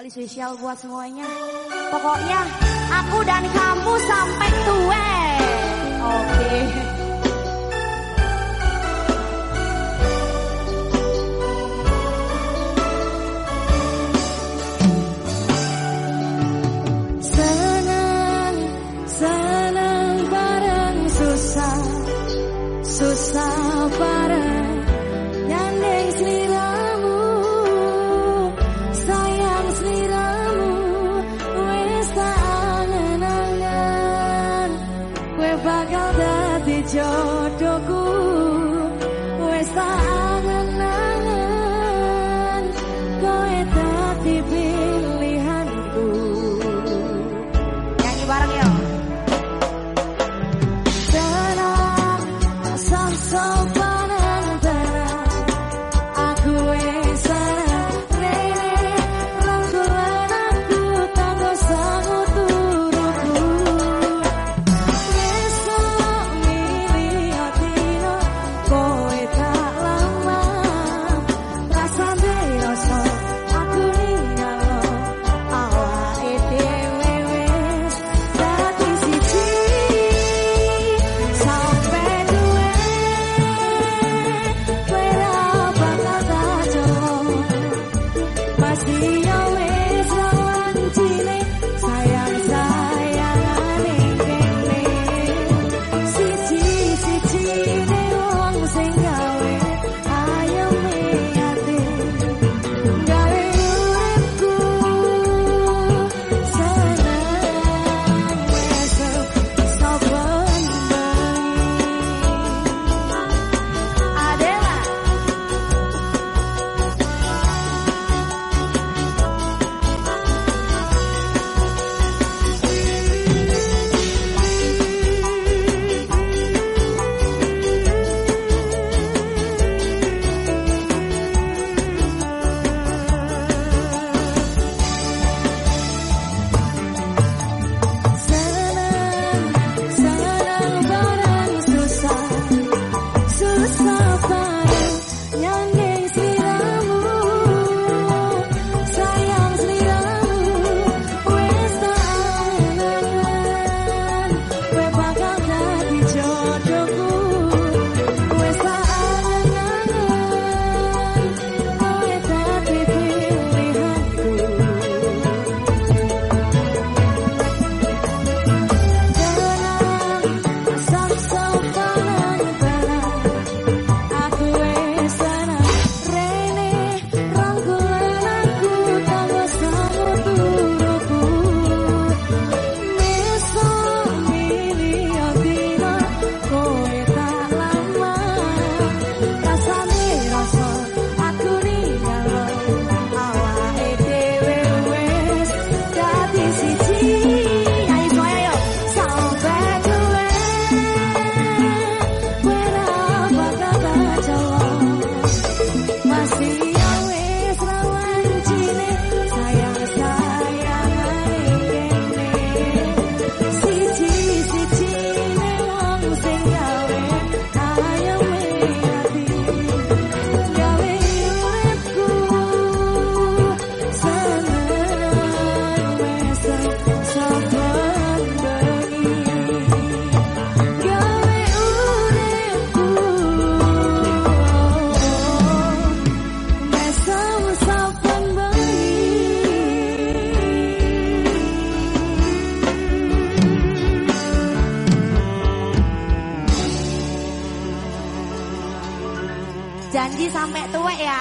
Kali spesial buat semuanya. Pokoknya aku dan kamu sampai tua. Oke. Okay. jodohku 家的故。más días. Janji sampai tua ya.